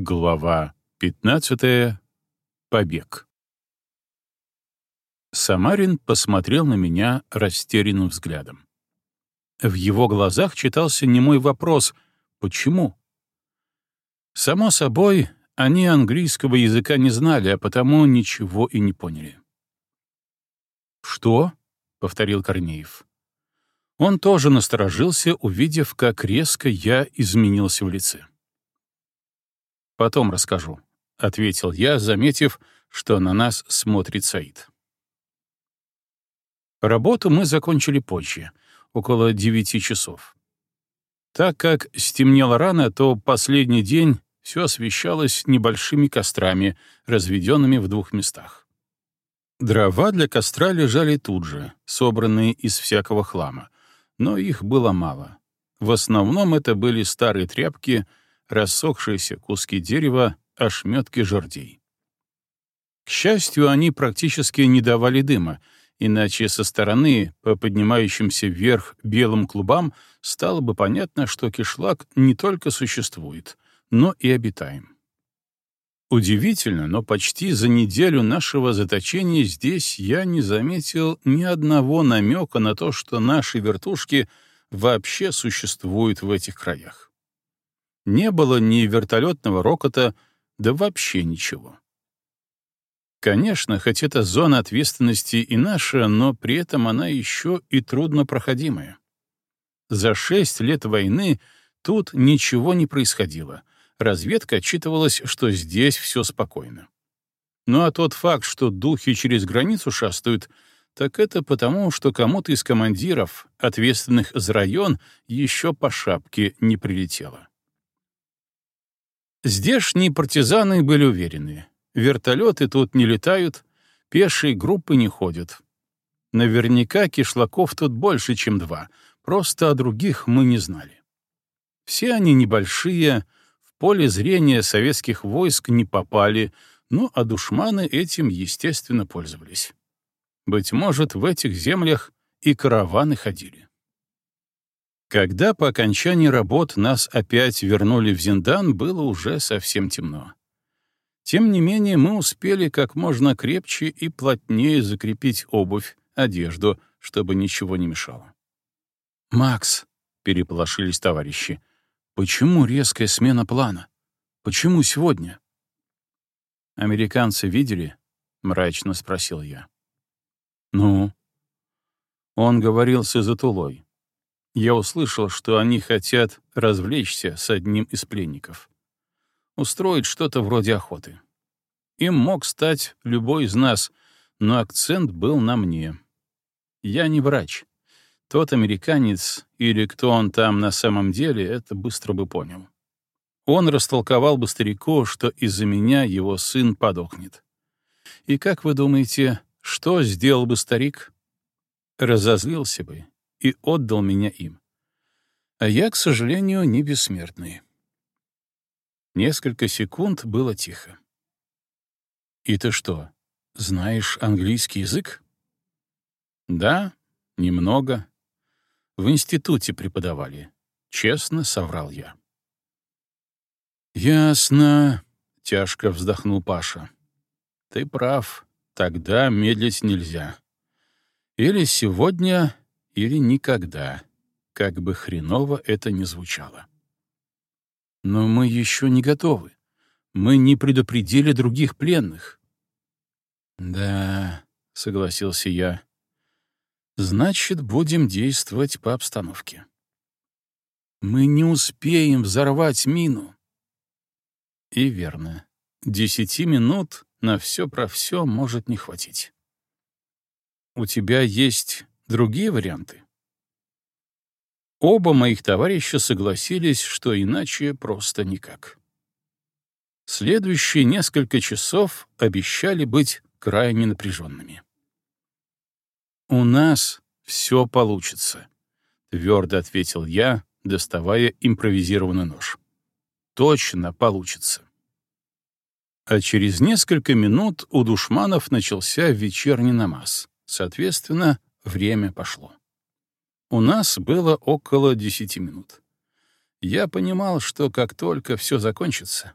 Глава 15. Побег. Самарин посмотрел на меня растерянным взглядом. В его глазах читался немой вопрос «Почему?». Само собой, они английского языка не знали, а потому ничего и не поняли. «Что?» — повторил Корнеев. Он тоже насторожился, увидев, как резко я изменился в лице. «Потом расскажу», — ответил я, заметив, что на нас смотрит Саид. Работу мы закончили позже, около девяти часов. Так как стемнело рано, то последний день все освещалось небольшими кострами, разведенными в двух местах. Дрова для костра лежали тут же, собранные из всякого хлама, но их было мало. В основном это были старые тряпки, рассохшиеся куски дерева, ошметки жердей. К счастью, они практически не давали дыма, иначе со стороны, по поднимающимся вверх белым клубам, стало бы понятно, что кишлак не только существует, но и обитаем. Удивительно, но почти за неделю нашего заточения здесь я не заметил ни одного намека на то, что наши вертушки вообще существуют в этих краях. Не было ни вертолетного рокота, да вообще ничего. Конечно, хоть это зона ответственности и наша, но при этом она еще и труднопроходимая. За шесть лет войны тут ничего не происходило. Разведка отчитывалась, что здесь все спокойно. Ну а тот факт, что духи через границу шастают, так это потому, что кому-то из командиров, ответственных за район, еще по шапке не прилетело. Здешние партизаны были уверены. Вертолеты тут не летают, пешие группы не ходят. Наверняка кишлаков тут больше, чем два, просто о других мы не знали. Все они небольшие, в поле зрения советских войск не попали, ну а душманы этим, естественно, пользовались. Быть может, в этих землях и караваны ходили. Когда по окончании работ нас опять вернули в Зиндан, было уже совсем темно. Тем не менее, мы успели как можно крепче и плотнее закрепить обувь, одежду, чтобы ничего не мешало. «Макс», — переполошились товарищи, — «почему резкая смена плана? Почему сегодня?» «Американцы видели?» — мрачно спросил я. «Ну?» Он говорил с Изатулой я услышал, что они хотят развлечься с одним из пленников. Устроить что-то вроде охоты. Им мог стать любой из нас, но акцент был на мне. Я не врач. Тот американец, или кто он там на самом деле, это быстро бы понял. Он растолковал бы старику, что из-за меня его сын подохнет. И как вы думаете, что сделал бы старик? Разозлился бы и отдал меня им. А я, к сожалению, не бессмертный. Несколько секунд было тихо. «И ты что, знаешь английский язык?» «Да, немного. В институте преподавали. Честно соврал я». «Ясно», — тяжко вздохнул Паша. «Ты прав. Тогда медлить нельзя. Или сегодня, или никогда, как бы хреново это ни звучало. Но мы еще не готовы. Мы не предупредили других пленных. Да, согласился я. Значит, будем действовать по обстановке. Мы не успеем взорвать мину. И верно. Десяти минут на все про все может не хватить. У тебя есть Другие варианты? Оба моих товарища согласились, что иначе просто никак. Следующие несколько часов обещали быть крайне напряженными. «У нас все получится», — твердо ответил я, доставая импровизированный нож. «Точно получится». А через несколько минут у душманов начался вечерний намаз. Соответственно, Время пошло. У нас было около десяти минут. Я понимал, что как только все закончится,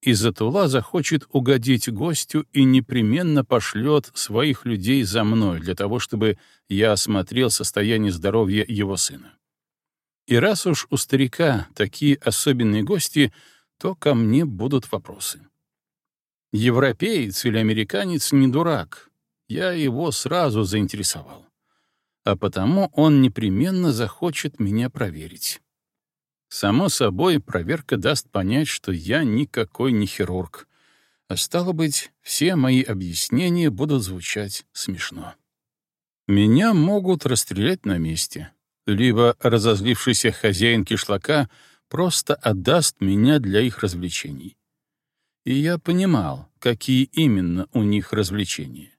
Изатула захочет угодить гостю и непременно пошлет своих людей за мной для того, чтобы я осмотрел состояние здоровья его сына. И раз уж у старика такие особенные гости, то ко мне будут вопросы. Европеец или американец не дурак. Я его сразу заинтересовал. А потому он непременно захочет меня проверить. Само собой, проверка даст понять, что я никакой не хирург. А стало быть, все мои объяснения будут звучать смешно. Меня могут расстрелять на месте, либо разозлившийся хозяин кишлака просто отдаст меня для их развлечений. И я понимал, какие именно у них развлечения.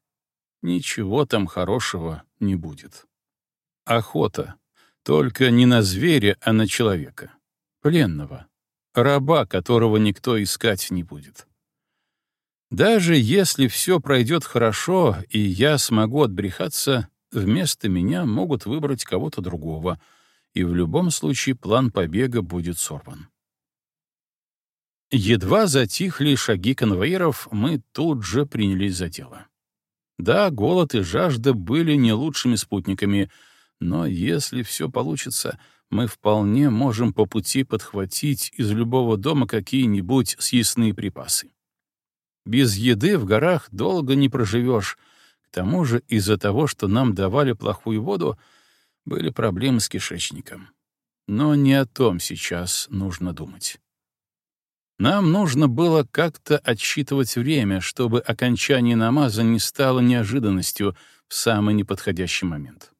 Ничего там хорошего не будет. Охота. Только не на зверя, а на человека пленного, раба, которого никто искать не будет. Даже если все пройдет хорошо, и я смогу отбрехаться, вместо меня могут выбрать кого-то другого, и в любом случае план побега будет сорван. Едва затихли шаги конвоиров, мы тут же принялись за дело. Да, голод и жажда были не лучшими спутниками, но если все получится, мы вполне можем по пути подхватить из любого дома какие-нибудь съестные припасы. Без еды в горах долго не проживешь. К тому же из-за того, что нам давали плохую воду, были проблемы с кишечником. Но не о том сейчас нужно думать. Нам нужно было как-то отсчитывать время, чтобы окончание намаза не стало неожиданностью в самый неподходящий момент.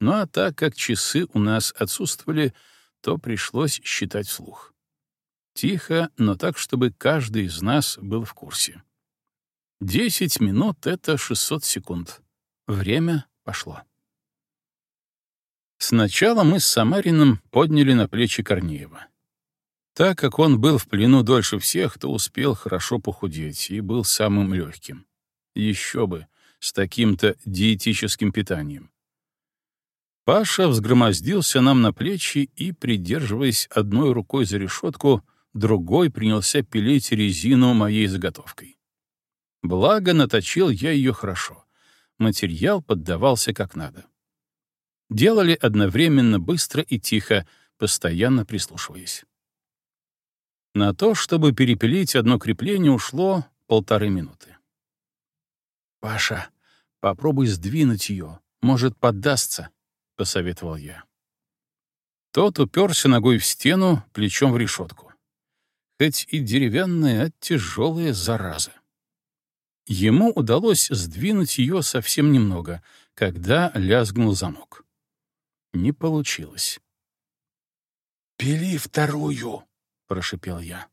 Ну а так как часы у нас отсутствовали, то пришлось считать вслух. Тихо, но так, чтобы каждый из нас был в курсе. Десять минут — это 600 секунд. Время пошло. Сначала мы с Самарином подняли на плечи Корнеева. Так как он был в плену дольше всех, то успел хорошо похудеть и был самым легким. Еще бы, с таким-то диетическим питанием. Паша взгромоздился нам на плечи и, придерживаясь одной рукой за решетку, другой принялся пилить резину моей заготовкой. Благо, наточил я ее хорошо. Материал поддавался как надо. Делали одновременно быстро и тихо, постоянно прислушиваясь. На то, чтобы перепилить одно крепление, ушло полторы минуты. «Паша, попробуй сдвинуть ее, может, поддастся», — посоветовал я. Тот уперся ногой в стену, плечом в решетку. Хоть и деревянная, а тяжелая зараза. Ему удалось сдвинуть ее совсем немного, когда лязгнул замок. Не получилось. «Пили вторую!» — прошипел я.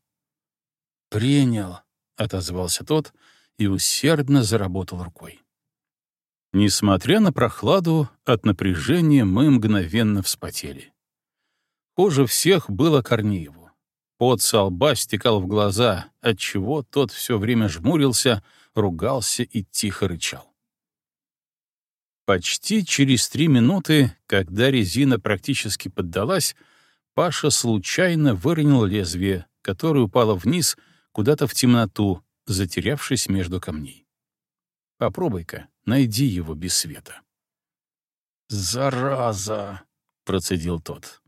«Принял», — отозвался тот и усердно заработал рукой. Несмотря на прохладу, от напряжения мы мгновенно вспотели. Хуже всех было Корнееву. Пот со лба стекал в глаза, отчего тот все время жмурился, ругался и тихо рычал. Почти через три минуты, когда резина практически поддалась, Паша случайно выронил лезвие, которое упало вниз, куда-то в темноту, затерявшись между камней. Попробуй-ка, найди его без света. «Зараза!» — процедил тот.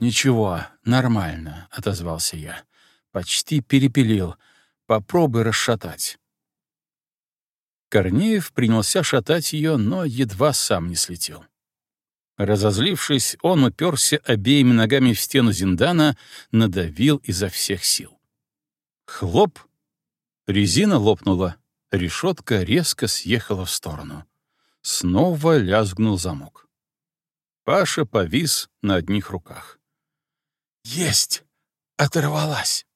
«Ничего, нормально», — отозвался я. «Почти перепилил. Попробуй расшатать». Корнеев принялся шатать ее, но едва сам не слетел. Разозлившись, он уперся обеими ногами в стену Зиндана, надавил изо всех сил. Хлоп! Резина лопнула, Решетка резко съехала в сторону. Снова лязгнул замок. Паша повис на одних руках. «Есть! Оторвалась!»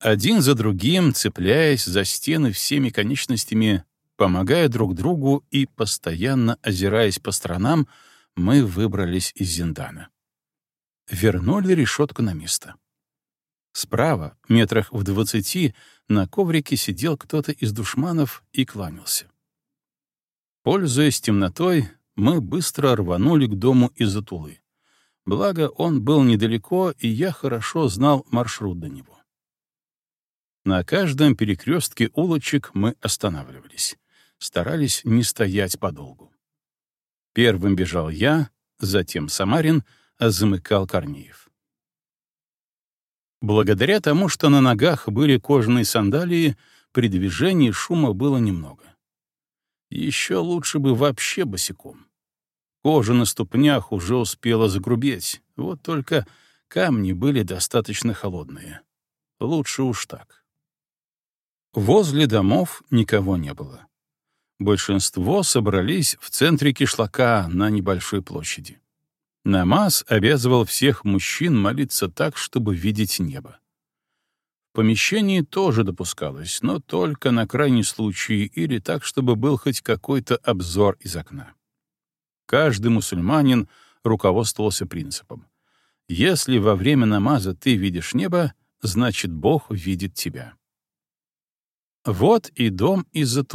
Один за другим, цепляясь за стены всеми конечностями, помогая друг другу и постоянно озираясь по сторонам, мы выбрались из Зиндана. Вернули решетку на место. Справа, метрах в двадцати, на коврике сидел кто-то из душманов и кланялся. Пользуясь темнотой, мы быстро рванули к дому из Атулы. Благо, он был недалеко, и я хорошо знал маршрут до него. На каждом перекрестке улочек мы останавливались. Старались не стоять подолгу. Первым бежал я, затем Самарин, а замыкал Корнеев. Благодаря тому, что на ногах были кожаные сандалии, при движении шума было немного. Еще лучше бы вообще босиком. Кожа на ступнях уже успела загрубеть, вот только камни были достаточно холодные. Лучше уж так. Возле домов никого не было. Большинство собрались в центре кишлака на небольшой площади. Намаз обязывал всех мужчин молиться так, чтобы видеть небо. В помещении тоже допускалось, но только на крайний случай или так, чтобы был хоть какой-то обзор из окна. Каждый мусульманин руководствовался принципом. Если во время намаза ты видишь небо, значит, Бог видит тебя. Вот и дом из-за.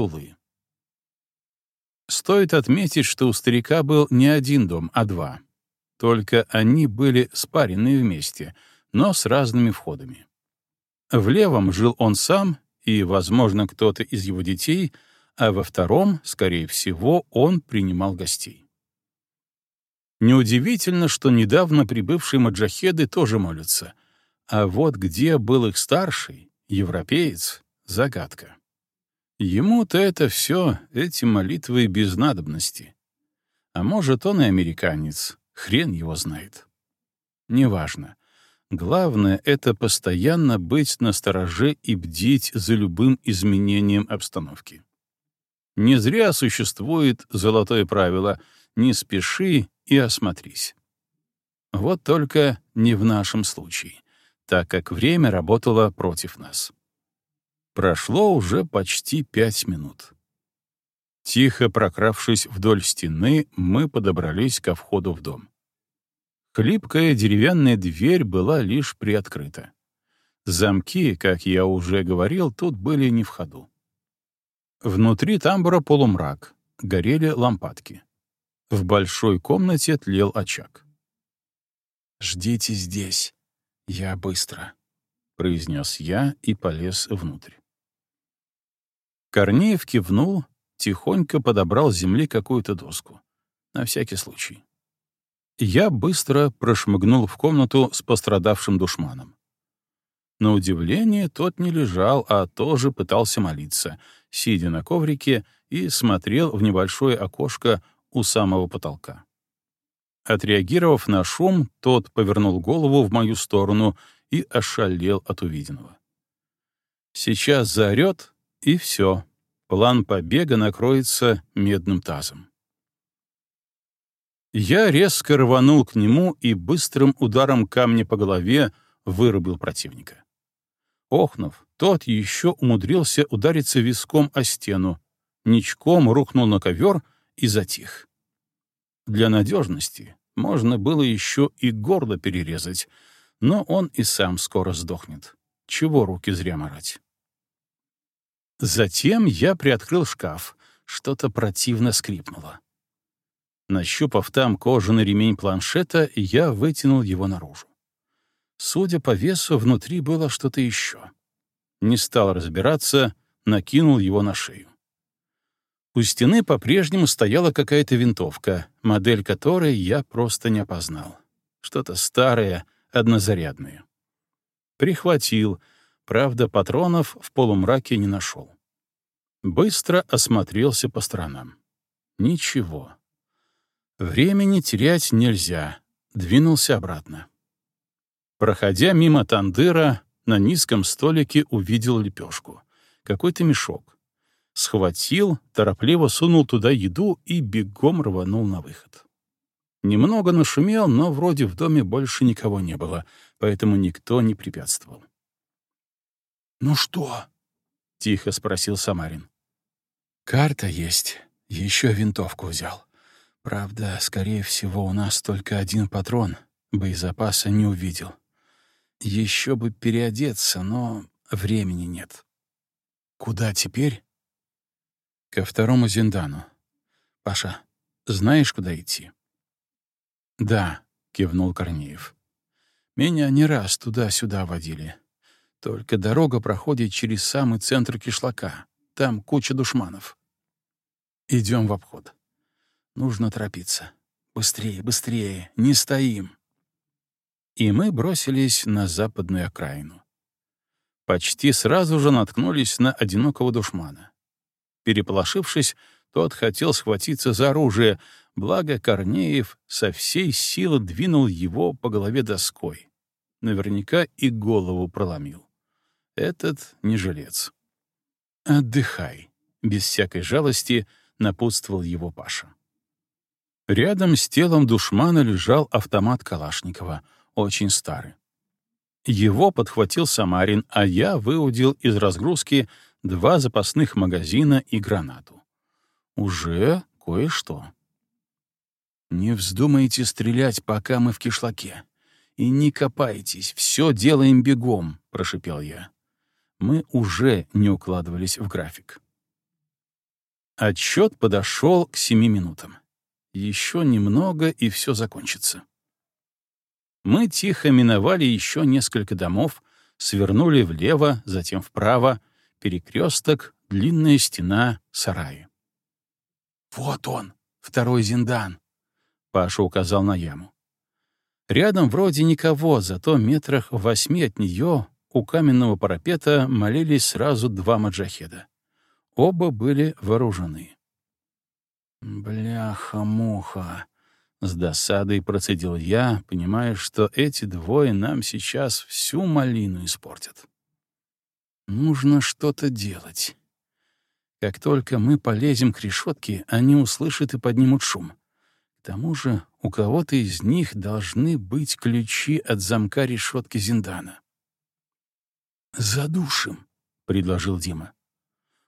Стоит отметить, что у старика был не один дом, а два. Только они были спарены вместе, но с разными входами. В левом жил он сам и, возможно, кто-то из его детей, а во втором, скорее всего, он принимал гостей. Неудивительно, что недавно прибывшие маджахеды тоже молятся. А вот где был их старший, европеец, — загадка. Ему-то это все, эти молитвы без надобности. А может, он и американец, хрен его знает. Неважно. Главное — это постоянно быть настороже и бдить за любым изменением обстановки. Не зря существует золотое правило «не спеши и осмотрись». Вот только не в нашем случае, так как время работало против нас. Прошло уже почти пять минут. Тихо прокравшись вдоль стены, мы подобрались ко входу в дом. Хлипкая деревянная дверь была лишь приоткрыта. Замки, как я уже говорил, тут были не в ходу. Внутри тамбура полумрак, горели лампадки. В большой комнате тлел очаг. «Ждите здесь, я быстро», — произнес я и полез внутрь. Корнеев кивнул, тихонько подобрал с земли какую-то доску. На всякий случай. Я быстро прошмыгнул в комнату с пострадавшим душманом. На удивление, тот не лежал, а тоже пытался молиться, сидя на коврике и смотрел в небольшое окошко у самого потолка. Отреагировав на шум, тот повернул голову в мою сторону и ошалел от увиденного. Сейчас заорет, и все. План побега накроется медным тазом. Я резко рванул к нему и быстрым ударом камня по голове вырубил противника. Охнув, тот еще умудрился удариться виском о стену, ничком рухнул на ковер и затих. Для надежности можно было еще и горло перерезать, но он и сам скоро сдохнет. Чего руки зря морать? Затем я приоткрыл шкаф. Что-то противно скрипнуло. Нащупав там кожаный ремень планшета, я вытянул его наружу. Судя по весу, внутри было что-то еще. Не стал разбираться, накинул его на шею. У стены по-прежнему стояла какая-то винтовка, модель которой я просто не опознал. Что-то старое, однозарядное. Прихватил — Правда, патронов в полумраке не нашел. Быстро осмотрелся по сторонам. Ничего. Времени терять нельзя. Двинулся обратно. Проходя мимо тандыра, на низком столике увидел лепешку. Какой-то мешок. Схватил, торопливо сунул туда еду и бегом рванул на выход. Немного нашумел, но вроде в доме больше никого не было, поэтому никто не препятствовал. «Ну что?» — тихо спросил Самарин. «Карта есть. Еще винтовку взял. Правда, скорее всего, у нас только один патрон. Боезапаса не увидел. Еще бы переодеться, но времени нет. Куда теперь?» «Ко второму Зиндану. Паша, знаешь, куда идти?» «Да», — кивнул Корнеев. «Меня не раз туда-сюда водили. Только дорога проходит через самый центр кишлака. Там куча душманов. Идем в обход. Нужно торопиться. Быстрее, быстрее, не стоим. И мы бросились на западную окраину. Почти сразу же наткнулись на одинокого душмана. Переполошившись, тот хотел схватиться за оружие, благо Корнеев со всей силы двинул его по голове доской. Наверняка и голову проломил. Этот не жилец. «Отдыхай», — без всякой жалости напутствовал его Паша. Рядом с телом душмана лежал автомат Калашникова, очень старый. Его подхватил Самарин, а я выудил из разгрузки два запасных магазина и гранату. Уже кое-что. Не вздумайте стрелять, пока мы в кишлаке. И не копайтесь, все делаем бегом, — прошипел я. Мы уже не укладывались в график. Отчет подошел к семи минутам. Еще немного, и все закончится. Мы тихо миновали еще несколько домов, свернули влево, затем вправо, перекресток, длинная стена, сараи. «Вот он, второй Зиндан», — Паша указал на яму. Рядом вроде никого, зато метрах в восьми от нее у каменного парапета молились сразу два маджахеда. Оба были вооружены. «Бляха-муха!» С досадой процедил я, понимая, что эти двое нам сейчас всю малину испортят. Нужно что-то делать. Как только мы полезем к решетке, они услышат и поднимут шум. К тому же у кого-то из них должны быть ключи от замка решетки Зиндана. «Задушим», — предложил Дима.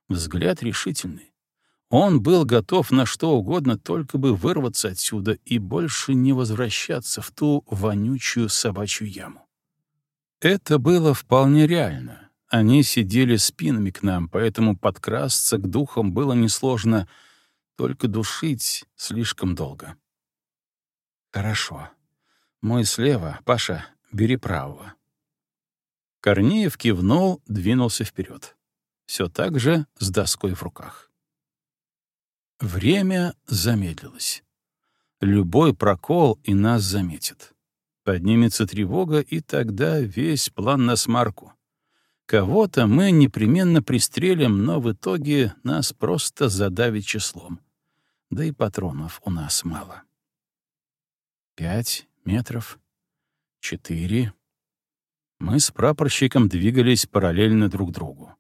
Взгляд решительный. Он был готов на что угодно, только бы вырваться отсюда и больше не возвращаться в ту вонючую собачью яму. Это было вполне реально. Они сидели спинами к нам, поэтому подкрасться к духам было несложно, только душить слишком долго. «Хорошо. Мой слева, Паша, бери правого». Корнеев кивнул, двинулся вперед. Все так же с доской в руках. Время замедлилось. Любой прокол и нас заметит. Поднимется тревога, и тогда весь план на смарку. Кого-то мы непременно пристрелим, но в итоге нас просто задавит числом. Да и патронов у нас мало. Пять метров. Четыре. Мы с прапорщиком двигались параллельно друг другу.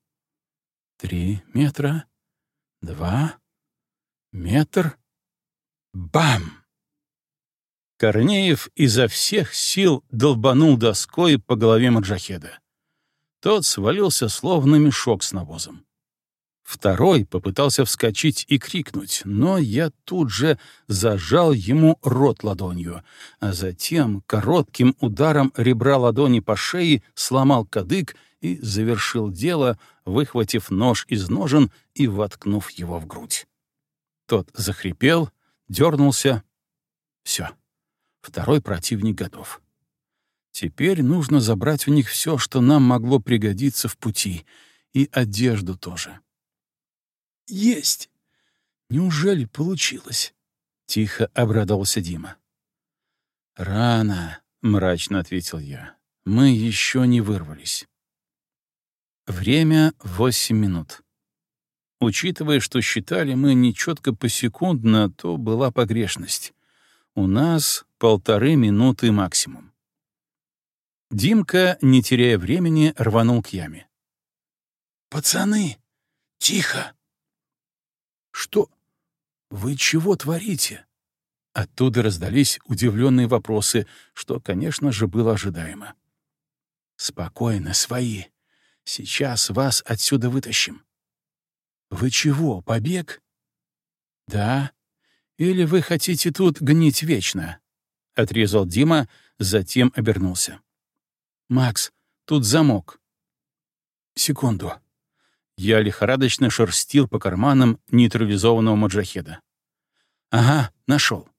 Три метра. Два. Метр. Бам! Корнеев изо всех сил долбанул доской по голове Маджахеда. Тот свалился, словно мешок с навозом. Второй попытался вскочить и крикнуть, но я тут же зажал ему рот ладонью, а затем коротким ударом ребра ладони по шее сломал кадык и завершил дело, выхватив нож из ножен и воткнув его в грудь. Тот захрипел, дернулся. Все. Второй противник готов. Теперь нужно забрать у них все, что нам могло пригодиться в пути, и одежду тоже. Есть! Неужели получилось? Тихо обрадовался Дима. Рано, мрачно ответил я. Мы еще не вырвались. Время — восемь минут. Учитывая, что считали мы нечетко посекундно, то была погрешность. У нас полторы минуты максимум. Димка, не теряя времени, рванул к яме. «Пацаны, тихо!» «Что? Вы чего творите?» Оттуда раздались удивленные вопросы, что, конечно же, было ожидаемо. «Спокойно, свои. Сейчас вас отсюда вытащим. «Вы чего, побег?» «Да. Или вы хотите тут гнить вечно?» — отрезал Дима, затем обернулся. «Макс, тут замок». «Секунду». Я лихорадочно шерстил по карманам нейтрализованного маджахеда. «Ага, нашел.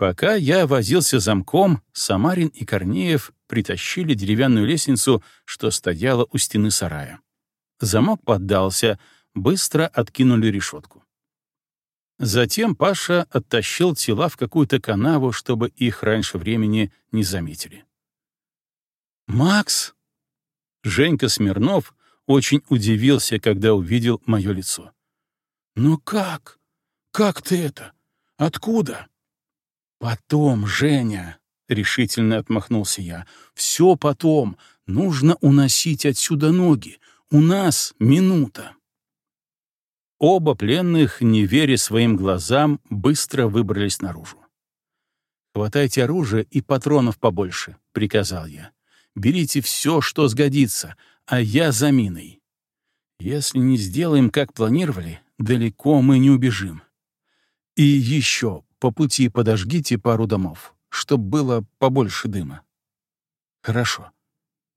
Пока я возился замком, Самарин и Корнеев притащили деревянную лестницу, что стояла у стены сарая. Замок поддался, быстро откинули решетку. Затем Паша оттащил тела в какую-то канаву, чтобы их раньше времени не заметили. «Макс!» Женька Смирнов очень удивился, когда увидел мое лицо. «Ну как? Как ты это? Откуда?» «Потом, Женя!» — решительно отмахнулся я. «Все потом. Нужно уносить отсюда ноги. У нас минута». Оба пленных, не веря своим глазам, быстро выбрались наружу. «Хватайте оружие и патронов побольше», — приказал я. «Берите все, что сгодится, а я за миной. Если не сделаем, как планировали, далеко мы не убежим. И еще по пути подожгите пару домов, чтоб было побольше дыма. Хорошо.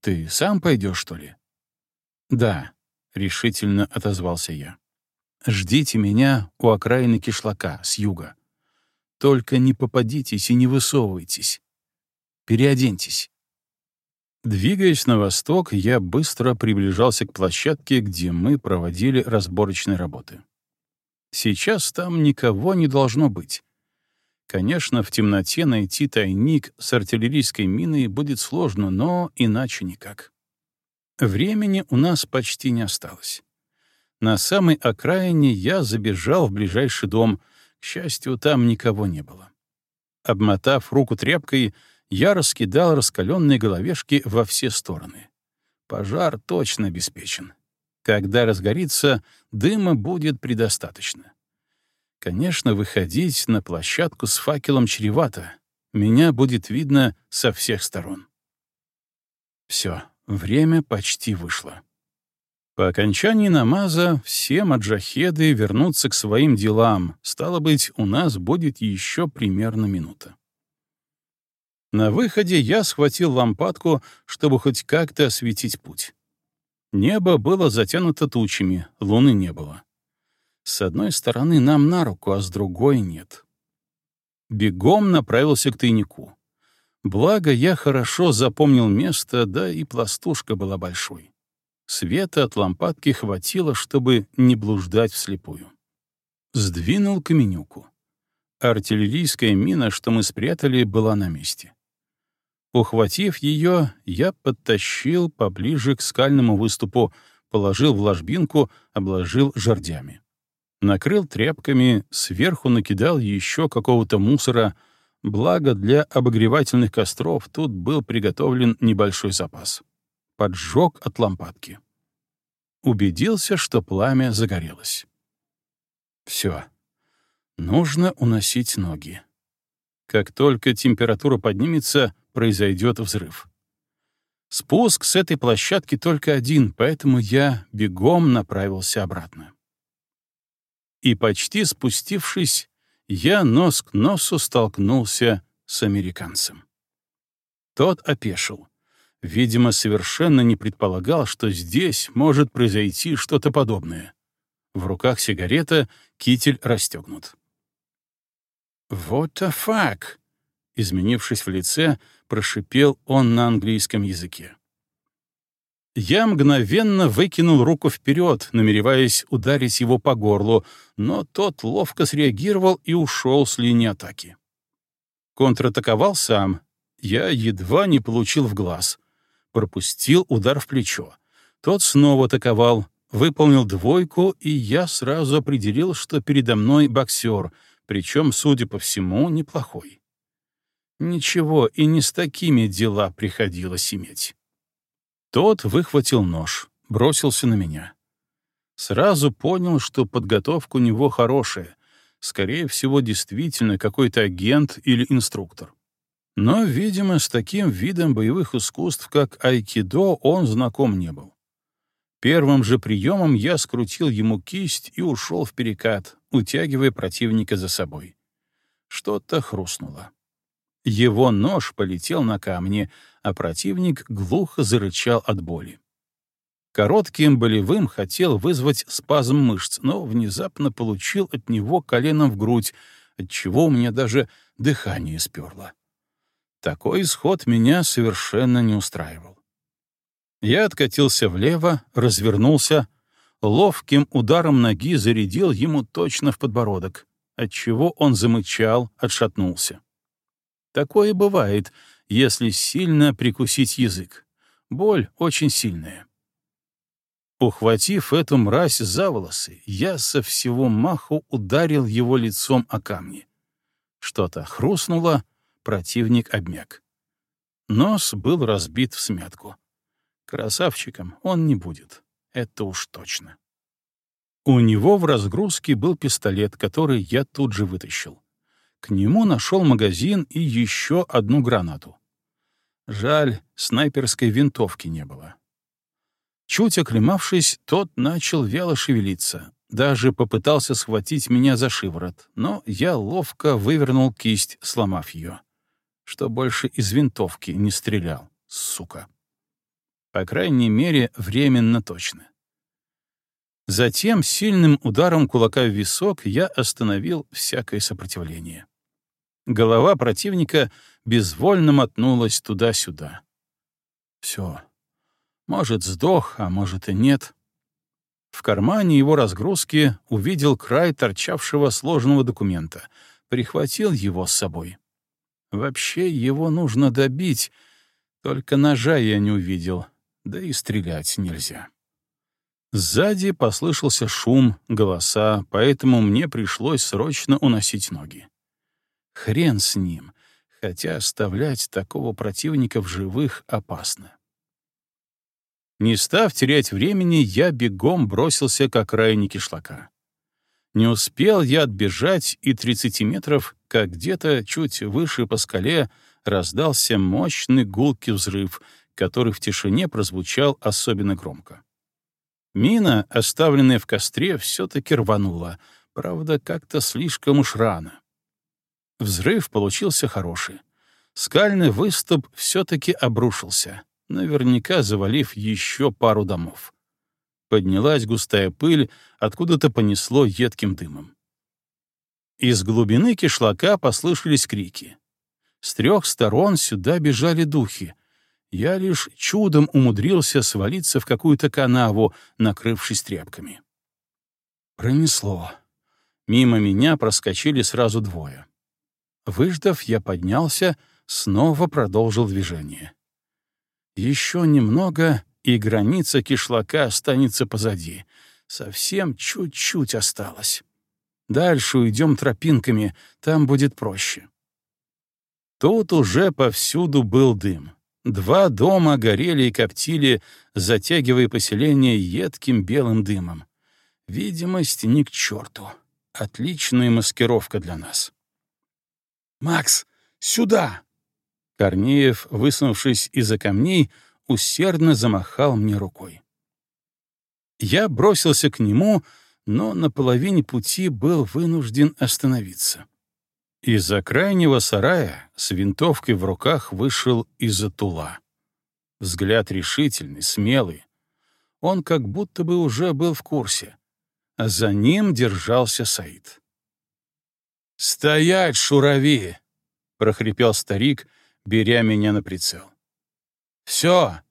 Ты сам пойдешь, что ли? Да, решительно отозвался я. Ждите меня у окраины кишлака с юга. Только не попадитесь и не высовывайтесь. Переоденьтесь. Двигаясь на восток, я быстро приближался к площадке, где мы проводили разборочные работы. Сейчас там никого не должно быть. Конечно, в темноте найти тайник с артиллерийской миной будет сложно, но иначе никак. Времени у нас почти не осталось. На самой окраине я забежал в ближайший дом. К счастью, там никого не было. Обмотав руку тряпкой, я раскидал раскаленные головешки во все стороны. Пожар точно обеспечен. Когда разгорится, дыма будет предостаточно. Конечно, выходить на площадку с факелом чревато. Меня будет видно со всех сторон. Все, время почти вышло. По окончании намаза все маджахеды вернутся к своим делам. Стало быть, у нас будет еще примерно минута. На выходе я схватил лампадку, чтобы хоть как-то осветить путь. Небо было затянуто тучами, луны не было. С одной стороны нам на руку, а с другой нет. Бегом направился к тайнику. Благо, я хорошо запомнил место, да и пластушка была большой. Света от лампадки хватило, чтобы не блуждать вслепую. Сдвинул каменюку. Артиллерийская мина, что мы спрятали, была на месте. Ухватив ее, я подтащил поближе к скальному выступу, положил в ложбинку, обложил жердями накрыл тряпками, сверху накидал еще какого-то мусора, благо для обогревательных костров тут был приготовлен небольшой запас. Поджег от лампадки. Убедился, что пламя загорелось. Все. Нужно уносить ноги. Как только температура поднимется, произойдет взрыв. Спуск с этой площадки только один, поэтому я бегом направился обратно и, почти спустившись, я нос к носу столкнулся с американцем. Тот опешил. Видимо, совершенно не предполагал, что здесь может произойти что-то подобное. В руках сигарета, китель расстегнут. «What the fuck?» Изменившись в лице, прошипел он на английском языке. Я мгновенно выкинул руку вперед, намереваясь ударить его по горлу, но тот ловко среагировал и ушел с линии атаки. Контратаковал сам. Я едва не получил в глаз. Пропустил удар в плечо. Тот снова атаковал, выполнил двойку, и я сразу определил, что передо мной боксер, причем, судя по всему, неплохой. Ничего, и не с такими дела приходилось иметь. Тот выхватил нож, бросился на меня. Сразу понял, что подготовка у него хорошая. Скорее всего, действительно какой-то агент или инструктор. Но, видимо, с таким видом боевых искусств, как айкидо, он знаком не был. Первым же приемом я скрутил ему кисть и ушел в перекат, утягивая противника за собой. Что-то хрустнуло. Его нож полетел на камни, а противник глухо зарычал от боли. Коротким болевым хотел вызвать спазм мышц, но внезапно получил от него коленом в грудь, отчего у меня даже дыхание сперло. Такой исход меня совершенно не устраивал. Я откатился влево, развернулся, ловким ударом ноги зарядил ему точно в подбородок, отчего он замычал, отшатнулся. Такое бывает, если сильно прикусить язык. Боль очень сильная. Ухватив эту мразь за волосы, я со всего маху ударил его лицом о камни. Что-то хрустнуло, противник обмяк. Нос был разбит в смятку. Красавчиком он не будет, это уж точно. У него в разгрузке был пистолет, который я тут же вытащил. К нему нашел магазин и еще одну гранату. Жаль, снайперской винтовки не было. Чуть оклемавшись, тот начал вяло шевелиться. Даже попытался схватить меня за шиворот, но я ловко вывернул кисть, сломав ее. Что больше из винтовки не стрелял, сука. По крайней мере, временно точно. Затем сильным ударом кулака в висок я остановил всякое сопротивление. Голова противника безвольно мотнулась туда-сюда. Все, может, сдох, а может и нет. В кармане его разгрузки увидел край торчавшего сложного документа, прихватил его с собой. Вообще его нужно добить, только ножа я не увидел, да и стрелять нельзя. Сзади послышался шум, голоса, поэтому мне пришлось срочно уносить ноги. Хрен с ним, хотя оставлять такого противника в живых опасно. Не став терять времени, я бегом бросился к окраине кишлака. Не успел я отбежать и 30 метров, как где-то чуть выше по скале раздался мощный гулкий взрыв, который в тишине прозвучал особенно громко. Мина, оставленная в костре, все-таки рванула, правда, как-то слишком уж рано. Взрыв получился хороший. Скальный выступ все-таки обрушился наверняка завалив еще пару домов. Поднялась густая пыль, откуда-то понесло едким дымом. Из глубины кишлака послышались крики. С трех сторон сюда бежали духи. Я лишь чудом умудрился свалиться в какую-то канаву, накрывшись тряпками. Пронесло. Мимо меня проскочили сразу двое. Выждав, я поднялся, снова продолжил движение. Еще немного, и граница кишлака останется позади. Совсем чуть-чуть осталось. Дальше уйдем тропинками, там будет проще. Тут уже повсюду был дым. Два дома горели и коптили, затягивая поселение едким белым дымом. Видимость ни к черту. Отличная маскировка для нас. «Макс, сюда!» Корнеев, высунувшись из-за камней, усердно замахал мне рукой. Я бросился к нему, но на половине пути был вынужден остановиться. Из-за крайнего сарая с винтовкой в руках вышел из-за тула. Взгляд решительный, смелый. Он как будто бы уже был в курсе. А за ним держался Саид. «Стоять, шурави!» — прохрипел старик, беря меня на прицел. «Все,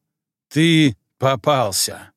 ты попался!»